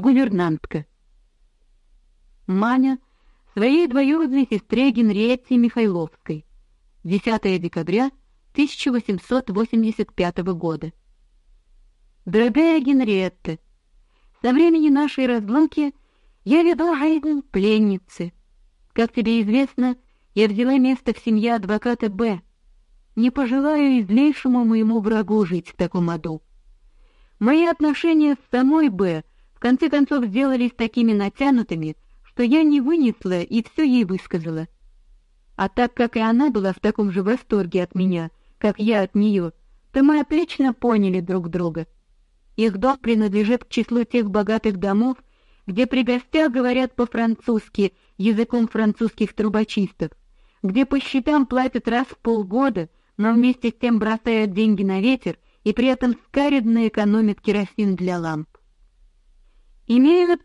гувернантка. Маня своей двоюродной сестре Генриетте Михайловской. 10 декабря 1885 года. Дорогая Генриетта, со времени нашей разлуки я веду жизнь пленницы. Как тебе известно, я взяла место в семье адвоката Б. Не пожелаю излейшему моему врагу жить в таком аду. Мои отношения с самой Б в конце концов сделались такими натянутыми, что я не вынесла и все ей высказала. А так как и она была в таком же восторге от меня, как я от нее, то мы отлично поняли друг друга. Их дом принадлежит к числу тех богатых домов, где при гостях говорят по-французски, языком французских трубочистов, где по счетам платят раз в полгода, но вместе с тем бросают деньги на ветер и при этом скаредно экономят керосин для ламп. Имеют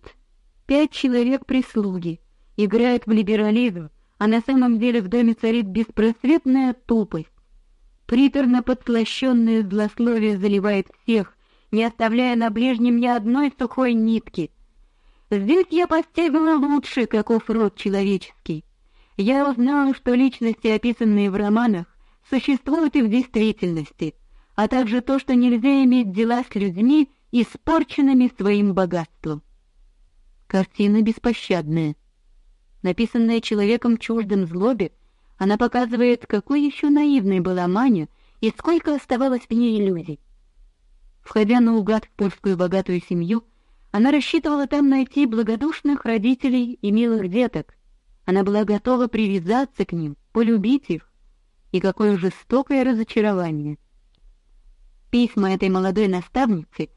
пять человек прислуги, играют в либерализм, а на самом деле в доме царит беспросветная тупость. Приторно подслащенное злословие заливает всех, не оставляя на ближнем ни одной сухой нитки. Здесь я постигла лучше, каков род человеческий. Я узнала, что личности, описанные в романах, существуют и в действительности, а также то, что нельзя иметь дела с людьми, испорченными своим богатством. Картина беспощадная. Написанная человеком чуждым злобе, она показывает, какой еще наивной была Маня и сколько оставалось в ней иллюзий. Входя наугад в польскую богатую семью, она рассчитывала там найти благодушных родителей и милых деток. Она была готова привязаться к ним, полюбить их. И какое жестокое разочарование! Письма этой молодой наставницы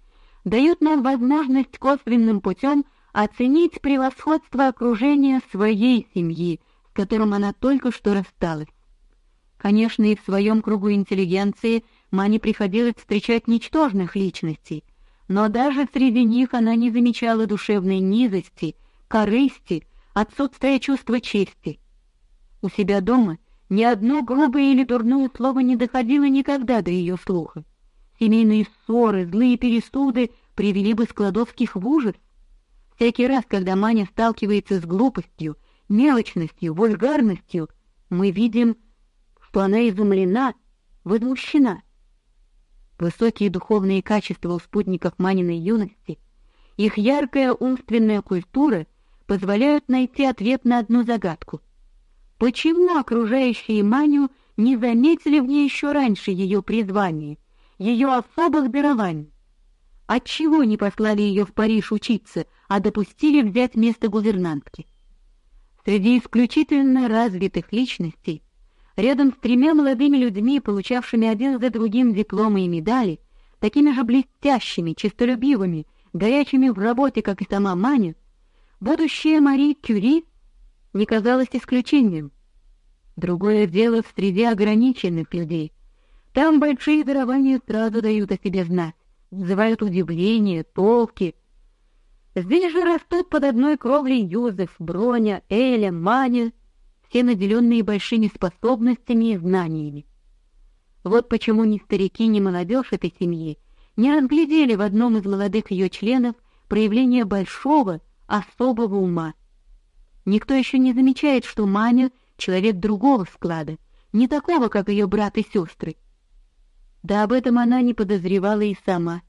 дают нам возможность косвенным путем оценить превосходство окружения своей семьи, с которым она только что рассталась. Конечно, и в своем кругу интеллигенции Мане приходилось встречать ничтожных личностей, но даже среди них она не замечала душевной низости, корысти, отсутствия чувства чести. У себя дома ни одно грубое или дурное слово не доходило никогда до ее слуха. Семейные ссоры, злые пересуды привели бы Складовских в ужас. Всякий раз, когда Маня сталкивается с глупостью, мелочностью, вульгарностью, мы видим, что она изумлена, возмущена. Высокие духовные качества у спутников Маниной юности, их яркая умственная культура позволяют найти ответ на одну загадку. Почему окружающие Маню не заметили в ней еще раньше ее призвание, ее особых дарований? Отчего не послали ее в Париж учиться, а допустили взять место гувернантки? Среди исключительно развитых личностей, рядом с тремя молодыми людьми, получавшими один за другим дипломы и медали, такими же блестящими, честолюбивыми, горячими в работе, как и сама Маня, будущая Мари Кюри не казалась исключением. Другое дело в среде ограниченных людей. Там большие дарования сразу дают о себе знать вызывают удивление, толки. Здесь же растут под одной кровлей Юзеф, Броня, Эля, Маня, все наделенные большими способностями и знаниями. Вот почему ни старики, ни молодежь этой семьи не разглядели в одном из молодых ее членов проявление большого, особого ума. Никто еще не замечает, что Маня человек другого склада, не такого, как ее брат и сестры. Да об этом она не подозревала и сама.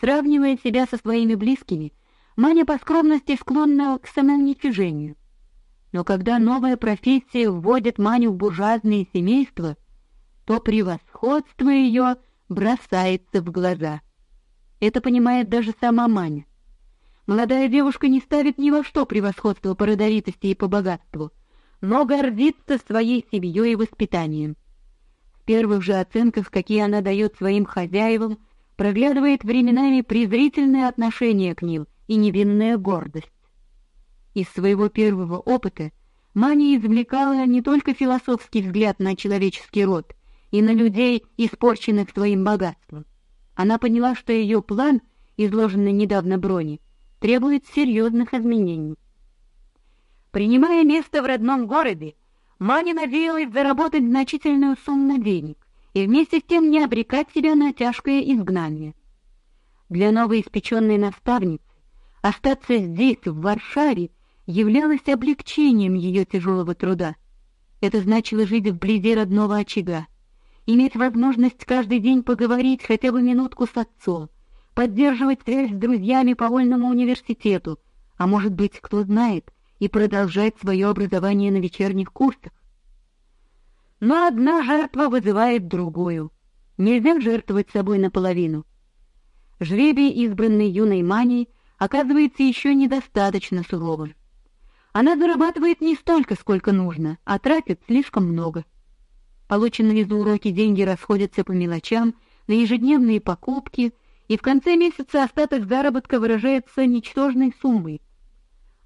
Сравнивая себя со своими близкими, Маня по скромности склонна к самоуничижению. Но когда новая профессия вводит Маню в буржуазное семейство, то превосходство ее бросается в глаза. Это понимает даже сама Маня. Молодая девушка не ставит ни во что превосходство по родовитости и по богатству, но гордится своей семьей и воспитанием первых же оценках, какие она дает своим хозяевам, проглядывает временами презрительное отношение к ним и невинная гордость. Из своего первого опыта Маня извлекала не только философский взгляд на человеческий род и на людей, испорченных своим богатством. Она поняла, что ее план, изложенный недавно Брони, требует серьезных изменений. Принимая место в родном городе, Маня надеялась заработать значительную сумму денег и вместе с тем не обрекать себя на тяжкое изгнание. Для новоиспеченной наставницы Остаться здесь, в Варшаве, являлось облегчением ее тяжелого труда. Это значило жить вблизи родного очага, иметь возможность каждый день поговорить хотя бы минутку с отцом, поддерживать связь с друзьями по вольному университету, а может быть, кто знает, и продолжать свое образование на вечерних курсах. Но одна жертва вызывает другую. Нельзя жертвовать собой наполовину. Жребий, избранный юной Маней, оказывается еще недостаточно суровым. Она зарабатывает не столько, сколько нужно, а тратит слишком много. Полученные за уроки деньги расходятся по мелочам, на ежедневные покупки, и в конце месяца остаток заработка выражается ничтожной суммой.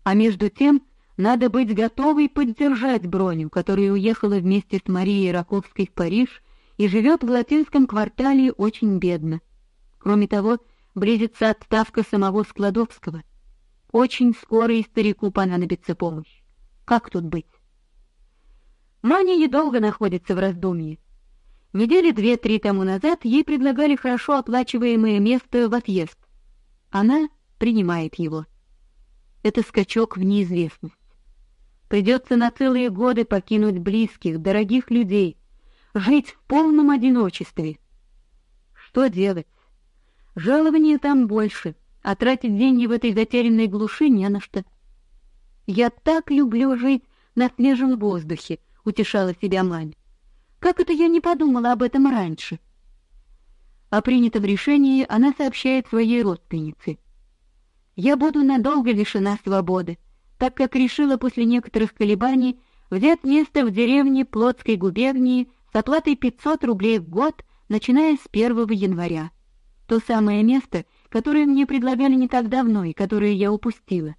А между тем надо быть готовой поддержать Броню, которая уехала вместе с Марией Раковской в Париж и живет в латинском квартале очень бедно. Кроме того, близится отставка самого Складовского. Очень скоро и старику понадобится помощь. Как тут быть? Маня недолго находится в раздумье. Недели две-три тому назад ей предлагали хорошо оплачиваемое место в отъезд. Она принимает его. Это скачок в неизвестность. Придется на целые годы покинуть близких, дорогих людей, жить в полном одиночестве. Что делать? Жалование там больше, а тратить деньги в этой затерянной глуши не на что. Я так люблю жить на свежем воздухе, утешала себя Мань. Как это я не подумала об этом раньше? О принятом решении она сообщает своей родственнице. Я буду надолго лишена свободы так как решила после некоторых колебаний взять место в деревне Плотской губернии с оплатой 500 рублей в год, начиная с 1 января. То самое место, которое мне предлагали не так давно и которое я упустила.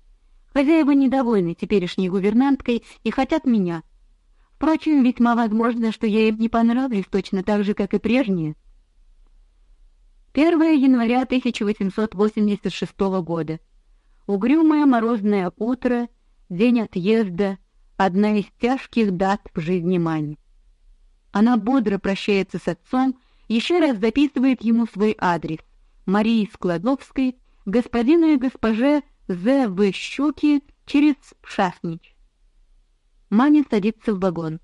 Хозяева недовольны теперешней гувернанткой и хотят меня. Впрочем, весьма возможно, что я им не понравлюсь точно так же, как и прежние. 1 января 1886 года. Угрюмое морозное утро, день отъезда, одна из тяжких дат в жизни Мани. Она бодро прощается с отцом, еще раз записывает ему свой адрес: Марии Складовской, господину и госпоже З. В. Щуки через Пшаснич. Маня садится в вагон.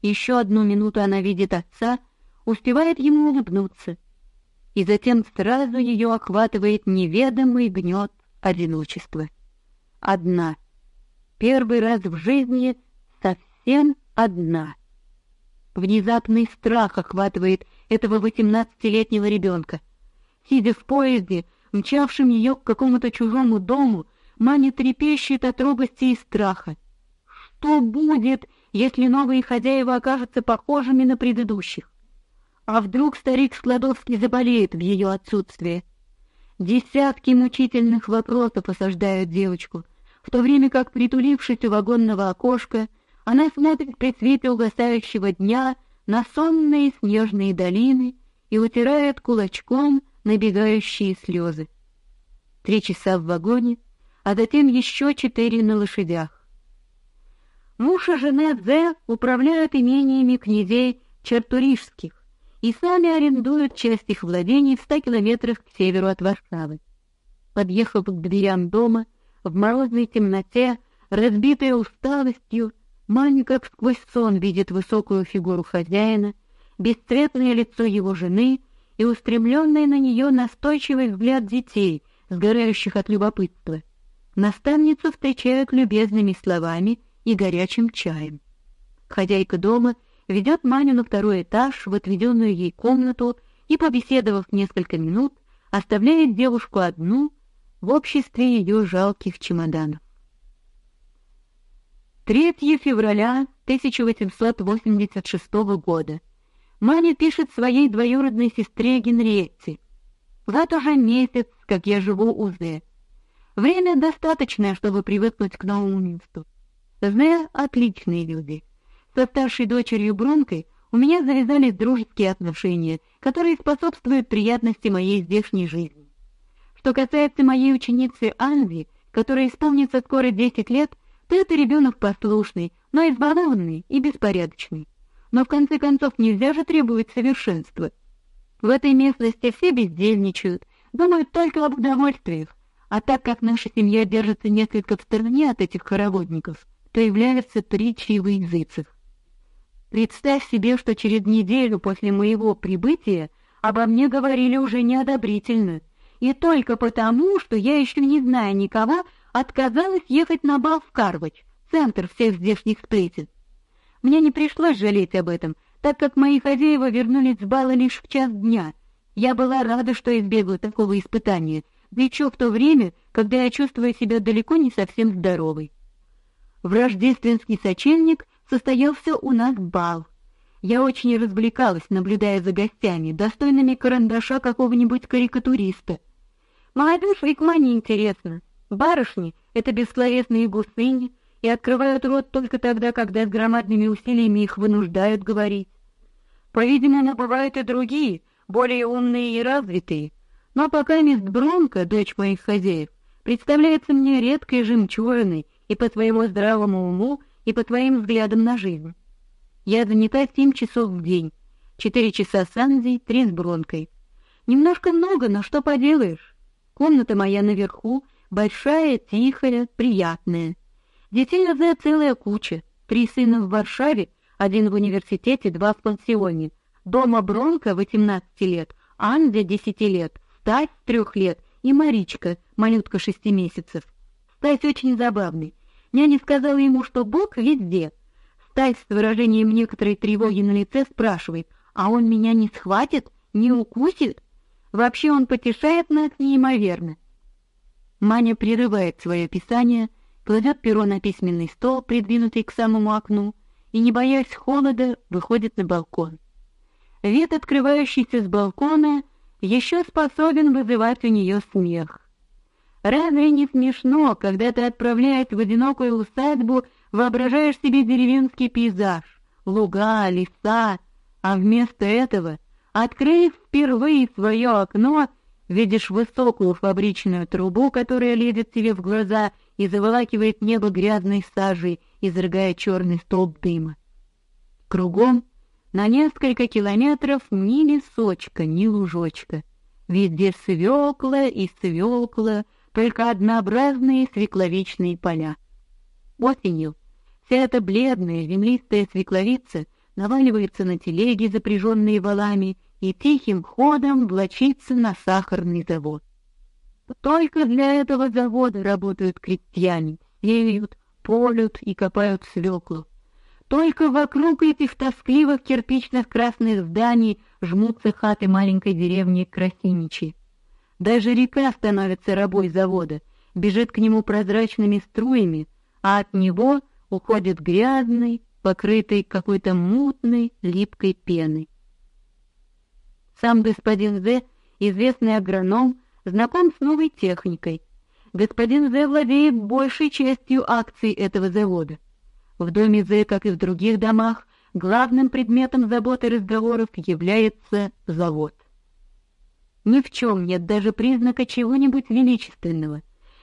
Еще одну минуту она видит отца, успевает ему улыбнуться, и затем сразу ее охватывает неведомый гнет одиночество. Одна. Первый раз в жизни совсем одна. Внезапный страх охватывает этого восемнадцатилетнего ребенка. Сидя в поезде, мчавшем ее к какому-то чужому дому, Маня трепещет от робости и страха. Что будет, если новые хозяева окажутся похожими на предыдущих? А вдруг старик Складовский заболеет в ее отсутствие? Десятки мучительных вопросов осаждают девочку, в то время как, притулившись у вагонного окошка, она смотрит при свете угасающего дня на сонные снежные долины и утирает кулачком набегающие слезы. Три часа в вагоне, а затем еще четыре на лошадях. Муж и жена Зе управляют имениями князей Чертурижских, и сами арендуют часть их владений в ста километрах к северу от Варшавы. Подъехав к дверям дома, в морозной темноте, разбитая усталостью, Маня как сквозь сон видит высокую фигуру хозяина, бесцветное лицо его жены и устремленный на нее настойчивый взгляд детей, сгорающих от любопытства. Наставницу встречают любезными словами и горячим чаем. Хозяйка дома ведет Маню на второй этаж в отведенную ей комнату и, побеседовав несколько минут, оставляет девушку одну в обществе ее жалких чемоданов. 3 февраля 1886 года. Маня пишет своей двоюродной сестре Генриетте. «Вот уже месяц, как я живу у Зе. Время достаточное, чтобы привыкнуть к новому месту. Зе — отличные люди. Со старшей дочерью Бронкой у меня завязались дружеские отношения, которые способствуют приятности моей здешней жизни. Что касается моей ученицы Анви, которой исполнится скоро десять лет, то это ребенок послушный, но избалованный и беспорядочный. Но в конце концов нельзя же требовать совершенства. В этой местности все бездельничают, думают только об удовольствиях, А так как наша семья держится несколько в стороне от этих хороводников, то является притчей во языцах. Представь себе, что через неделю после моего прибытия обо мне говорили уже неодобрительно, и только потому, что я еще не зная никого, отказалась ехать на бал в Карвач, центр всех здешних сплетен. Мне не пришлось жалеть об этом, так как мои хозяева вернулись с бала лишь в час дня. Я была рада, что избегла такого испытания, да еще в то время, когда я чувствую себя далеко не совсем здоровой. В рождественский сочельник состоялся у нас бал. Я очень развлекалась, наблюдая за гостями, достойными карандаша какого-нибудь карикатуриста. Молодежь и к мане интересно. Барышни — это бессловесные гусыни, и открывают рот только тогда, когда с громадными усилиями их вынуждают говорить. По-видимому, бывают и другие, более умные и развитые, но пока мисс Бронко, дочь моих хозяев, представляется мне редкой жемчужиной и по своему здравому уму, и по твоим взглядам на жизнь. Я занята семь часов в день, четыре часа с Анзой, три с Бронкой. Немножко много, но что поделаешь. Комната моя наверху, большая, тихая, приятная. Детей Зе целая куча. Три сына в Варшаве, один в университете, два в пансионе. Дома Бронка, 18 лет, Анзе, 10 лет, Стась, 3 лет и Маричка, малютка 6 месяцев. Стась очень забавный. Няня сказала ему, что Бог везде. Стась с выражением некоторой тревоги на лице спрашивает, а он меня не схватит, не укусит? Вообще он потешает нас неимоверно. Маня прерывает свое писание, кладет перо на письменный стол, придвинутый к самому окну, и, не боясь холода, выходит на балкон. Вид, открывающийся с балкона, еще способен вызывать у нее смех. Разве не смешно, когда ты отправляясь в одинокую усадьбу, воображаешь себе деревенский пейзаж, луга, леса, а вместо этого, открыв впервые свое окно, видишь высокую фабричную трубу, которая лезет тебе в глаза и заволакивает небо грязной сажей, изрыгая черный столб дыма. Кругом на несколько километров ни лесочка, ни лужочка. Везде свекла и свекла, только однообразные свекловичные поля. Осенью вся эта бледная землистая свекловица наваливается на телеги, запряженные валами, и тихим ходом влачится на сахарный завод. Только для этого завода работают крестьяне, сеют, полют и копают свеклу. Только вокруг этих тоскливых кирпичных красных зданий жмутся хаты маленькой деревни Красиничи. Даже река становится рабой завода, бежит к нему прозрачными струями, а от него уходит грязный, покрытый какой-то мутной, липкой пеной. Сам господин З, известный агроном, знаком с новой техникой. Господин З владеет большей частью акций этого завода. В доме З, как и в других домах, главным предметом заботы разговоров является завод. Ни в чем нет даже признака чего-нибудь величественного.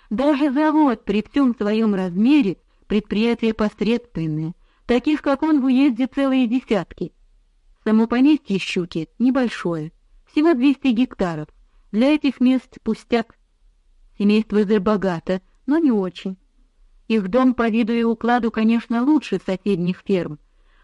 Даже завод при всем своем размере предприятие посредственное, таких как он в уезде целые десятки. Само поместье Щуки небольшое, всего 200 гектаров. Для этих мест пустяк. Семейство Зер богато, но не очень. Их дом по виду и укладу, конечно, лучше соседних ферм.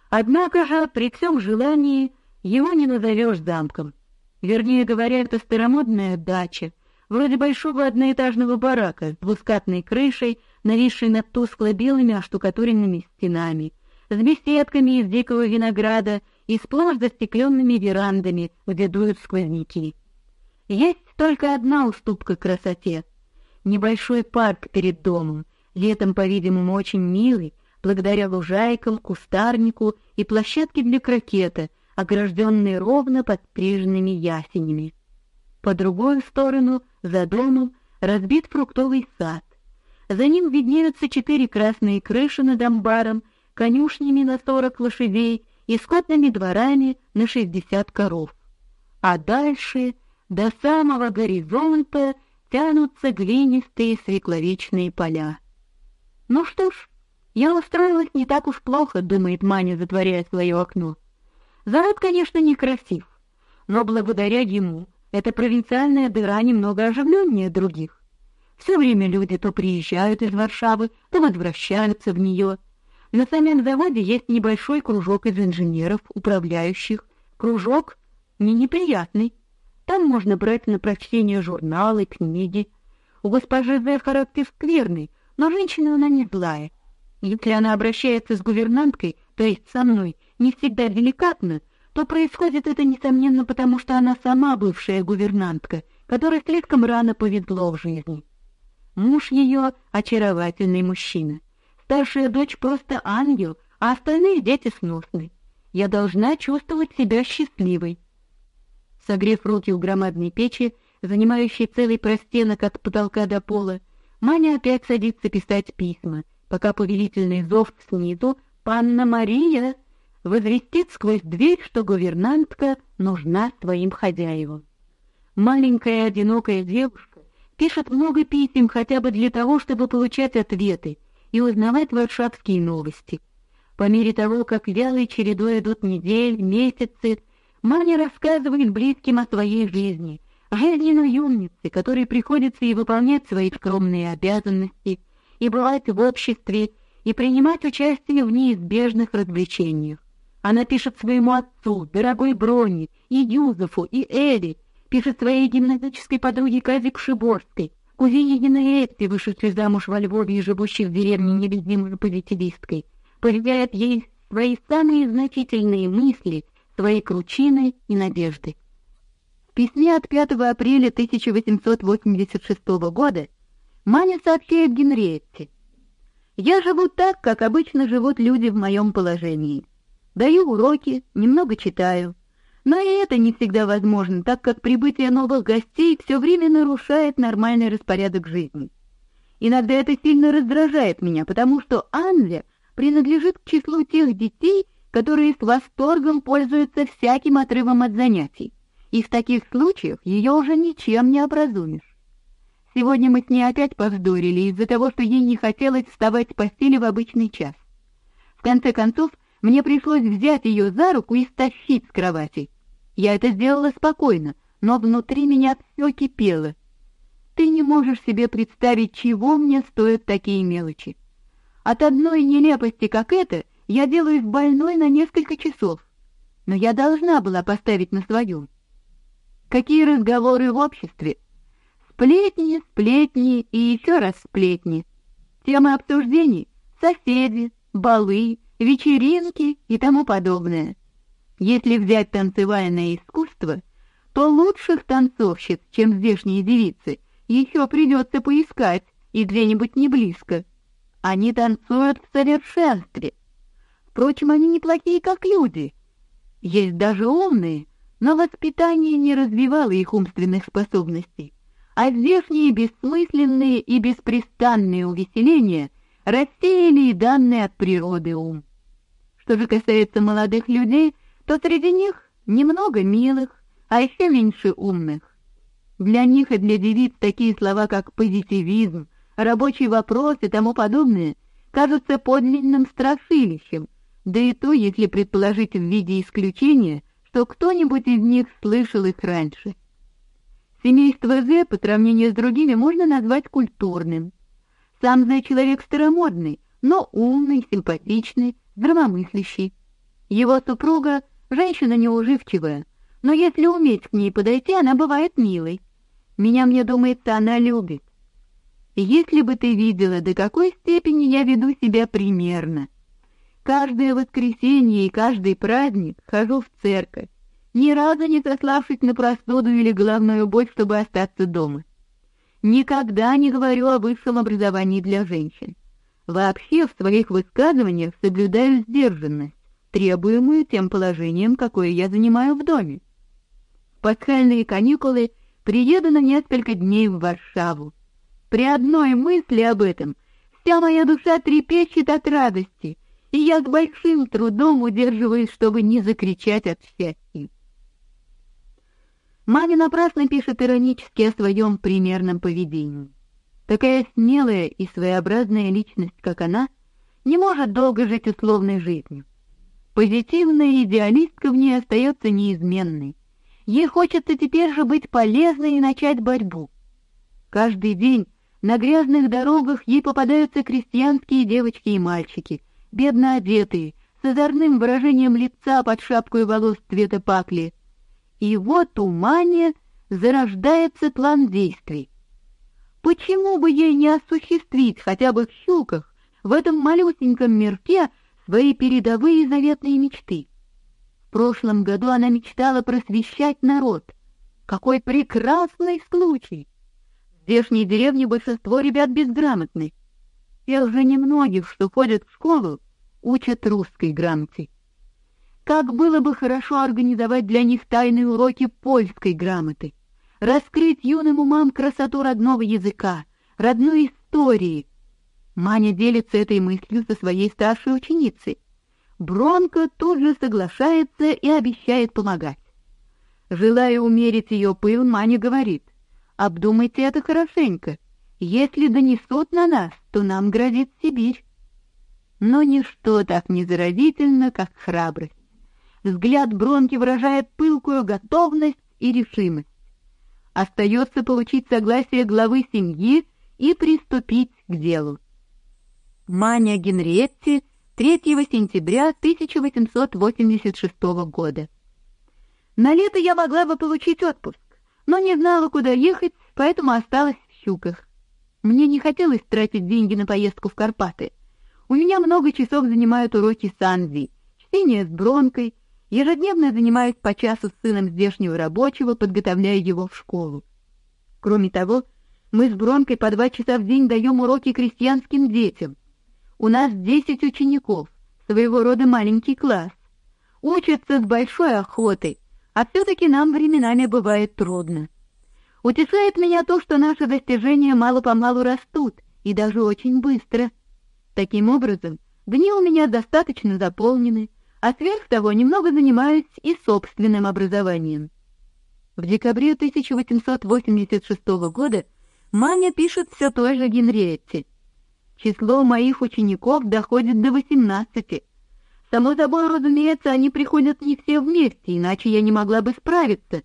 Однако же при всем желании его не назовешь замком. Вернее говоря, это старомодная дача, вроде большого одноэтажного барака с двускатной крышей, нависшей над тускло-белыми оштукатуренными стенами, с беседками из дикого винограда и сплошь застекленными верандами, где дуют сквозняки. Есть только одна уступка красоте. Небольшой парк перед домом, летом, по-видимому, очень милый, благодаря лужайкам, кустарнику и площадке для крокета, огражденный ровно подстриженными ясенями. По другую сторону, за домом, разбит фруктовый сад. За ним виднеются четыре красные крыши над амбаром, конюшнями на сорок лошадей и скотными дворами на шестьдесят коров. А дальше, до самого горизонта, тянутся глинистые свекловичные поля. Ну что ж, я устроилась не так уж плохо, думает Маня, затворяя свое окно. Завод, конечно, некрасив, но благодаря ему эта провинциальная дыра немного оживленнее других. Все время люди то приезжают из Варшавы, то возвращаются в нее. На самом заводе есть небольшой кружок из инженеров, управляющих. Кружок не неприятный. Там можно брать на прочтение журналы, книги. У госпожи З характер скверный, но женщина она не злая. Если она обращается с гувернанткой, то есть со мной, не всегда деликатно, то происходит это, несомненно, потому что она сама бывшая гувернантка, которой слишком рано повезло в жизни. Муж ее — очаровательный мужчина. Старшая дочь просто ангел, а остальные дети сносны. Я должна чувствовать себя счастливой. Согрев руки у громадной печи, занимающей целый простенок от потолка до пола, Маня опять садится писать письма, пока повелительный зов снизу «Панна Мария!» Возвестит сквозь дверь, что гувернантка нужна своим хозяевам. Маленькая одинокая девушка пишет много писем хотя бы для того, чтобы получать ответы и узнавать варшавские новости. По мере того, как вялой чередой идут недели, месяцы, Маня рассказывает близким о своей жизни, о жизни наемницы, которой приходится и выполнять свои скромные обязанности, и бывать в обществе, и принимать участие в неизбежных развлечениях. Она пишет своему отцу, дорогой Броне, и Юзефу, и Эли, пишет своей гимназической подруге Казе Кшиборской, кузине Генриетте, вышедшей замуж во Львове и живущей в деревне нелюдимой позитивисткой, поведает ей свои самые значительные мысли, свои кручины и надежды. В письме от 5 апреля 1886 года Маня сообщает Генриетте, «Я живу так, как обычно живут люди в моем положении». Даю уроки, немного читаю. Но и это не всегда возможно, так как прибытие новых гостей все время нарушает нормальный распорядок жизни. Иногда это сильно раздражает меня, потому что Анля принадлежит к числу тех детей, которые с восторгом пользуются всяким отрывом от занятий. И в таких случаях ее уже ничем не образумишь. Сегодня мы с ней опять повздорили из-за того, что ей не хотелось вставать с постели в обычный час. В конце концов, мне пришлось взять ее за руку и стащить с кровати. Я это сделала спокойно, но внутри меня все кипело. Ты не можешь себе представить, чего мне стоят такие мелочи. От одной нелепости, как эта, я делаюсь больной на несколько часов. Но я должна была поставить на своем. Какие разговоры в обществе? Сплетни, сплетни и еще раз сплетни. Темы обсуждений — соседи, балы, вечеринки и тому подобное. Если взять танцевальное искусство, то лучших танцовщиц, чем здешние девицы, еще придется поискать и где-нибудь не близко. Они танцуют в совершенстве. Впрочем, они неплохие как люди. Есть даже умные, но воспитание не развивало их умственных способностей, а здешние бессмысленные и беспрестанные увеселения рассеяли и данные от природы ум. Что же касается молодых людей, то среди них немного милых, а еще меньше умных. Для них и для девиц такие слова, как позитивизм, рабочий вопрос и тому подобное, кажутся подлинным страшилищем, да и то, если предположить в виде исключения, что кто-нибудь из них слышал их раньше. Семейство З по сравнению с другими можно назвать культурным. Сам З человек старомодный, но умный, симпатичный, здравомыслящий. Его супруга женщина неуживчивая, но если уметь к ней подойти, она бывает милой. Меня, мне думается, она любит. Если бы ты видела, до какой степени я веду себя примерно. Каждое воскресенье и каждый праздник хожу в церковь, ни разу не сославшись на простуду или головную боль, чтобы остаться дома. Никогда не говорю о высшем образовании для женщин. Вообще в своих высказываниях соблюдаю сдержанность, требуемую тем положением, какое я занимаю в доме. Пасхальные каникулы приеду на несколько дней в Варшаву. При одной мысли об этом вся моя душа трепещет от радости, и я с большим трудом удерживаюсь, чтобы не закричать от счастья. Маня напрасно пишет иронически о своем примерном поведении. Такая смелая и своеобразная личность, как она, не может долго жить условной жизнью. Позитивная идеалистка в ней остается неизменной. Ей хочется теперь же быть полезной и начать борьбу. Каждый день На грязных дорогах ей попадаются крестьянские девочки и мальчики, бедно одетые, с озорным выражением лица под шапкой волос цвета пакли. И вот у Мани зарождается план действий. Почему бы ей не осуществить хотя бы в щуках, в этом малюсеньком мирке, свои передовые заветные мечты? В прошлом году она мечтала просвещать народ. Какой прекрасный случай! В здешней деревне большинство ребят безграмотны. Тех же немногих, что ходят в школу, учат русской грамоте. Как было бы хорошо организовать для них тайные уроки польской грамоты, раскрыть юным умам красоту родного языка, родной истории. Маня делится этой мыслью со своей старшей ученицей. Бронко тут же соглашается и обещает помогать. Желая умерить ее пыл, Маня говорит, «Обдумайте это хорошенько. Если донесут на нас, то нам грозит Сибирь». Но ничто так не заразительно, как храбрость. Взгляд Бронки выражает пылкую готовность и решимость. Остается получить согласие главы семьи и приступить к делу. Маня Генриетти 3 сентября 1886 года. На лето я могла бы получить отпуск, но не знала, куда ехать, поэтому осталась в Щуках. Мне не хотелось тратить деньги на поездку в Карпаты. У меня много часов занимают уроки санзи, чтение с Бронкой, ежедневно занимаюсь по часу с сыном здешнего рабочего, подготовляя его в школу. Кроме того, мы с Бронкой по два часа в день даем уроки крестьянским детям. У нас десять учеников, своего рода маленький класс. Учатся с большой охотой, а все-таки нам временами бывает трудно. Утешает меня то, что наши достижения мало-помалу растут, и даже очень быстро. Таким образом, дни у меня достаточно заполнены, а сверх того немного занимаюсь и собственным образованием. В декабре 1886 года Маня пишет все той же Генриетте. Число моих учеников доходит до 18, Само собой, разумеется, они приходят не все вместе, иначе я не могла бы справиться.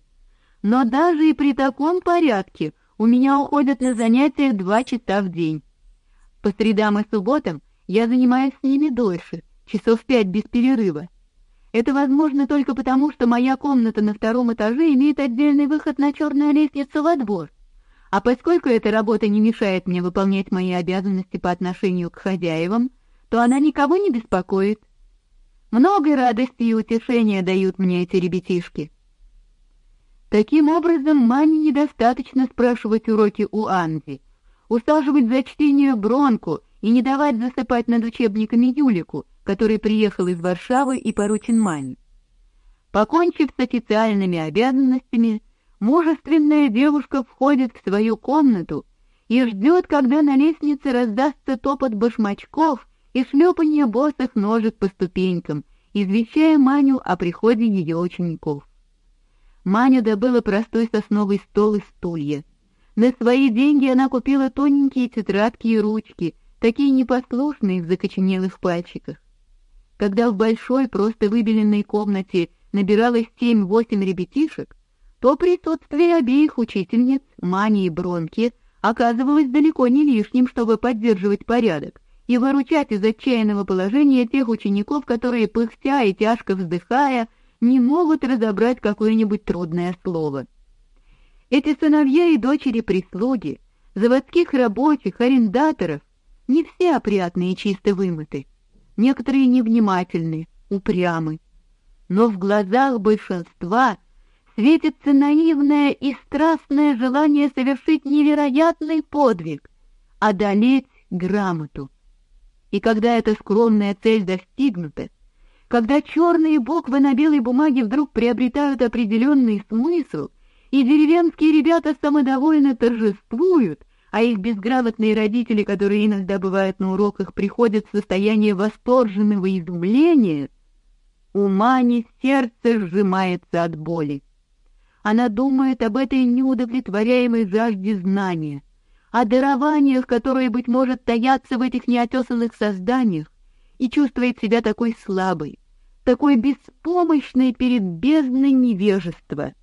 Но даже и при таком порядке у меня уходят на занятия два часа в день. По средам и субботам я занимаюсь с ними дольше, часов пять без перерыва. Это возможно только потому, что моя комната на втором этаже имеет отдельный выход на черную лестницу во двор. А поскольку эта работа не мешает мне выполнять мои обязанности по отношению к хозяевам, то она никого не беспокоит. Много радости и утешения дают мне эти ребятишки. Таким образом, Мане недостаточно спрашивать уроки у Анзи, усаживать за чтение Бронку и не давать засыпать над учебниками Юлику, который приехал из Варшавы и поручен Мане. Покончив с официальными обязанностями, мужественная девушка входит в свою комнату и ждет, когда на лестнице раздастся топот башмачков и шлепанье босых ножек по ступенькам, извещая Маню о приходе ее учеников. Маня добыла простой сосновый стол и стулья. На свои деньги она купила тоненькие тетрадки и ручки, такие непослушные в закоченелых пальчиках. Когда в большой, просто выбеленной комнате набиралось семь-восемь ребятишек, то присутствие обеих учительниц, Мани и Бронки, оказывалось далеко не лишним, чтобы поддерживать порядок и выручать из отчаянного положения тех учеников, которые, пыхтя и тяжко вздыхая, не могут разобрать какое-нибудь трудное слово. Эти сыновья и дочери прислуги, заводских рабочих, арендаторов, не все опрятные и чисто вымыты. Некоторые невнимательны, упрямы. Но в глазах большинства светится наивное и страстное желание совершить невероятный подвиг — одолеть грамоту. И когда эта скромная цель достигнута, когда черные буквы на белой бумаге вдруг приобретают определенный смысл, и деревенские ребята самодовольно торжествуют, а их безграмотные родители, которые иногда бывают на уроках, приходят в состояние восторженного изумления, у Мани сердце сжимается от боли. Она думает об этой неудовлетворяемой жажде знания — о дарованиях, которые, быть может, таятся в этих неотесанных созданиях, и чувствует себя такой слабой, такой беспомощной перед бездной невежества —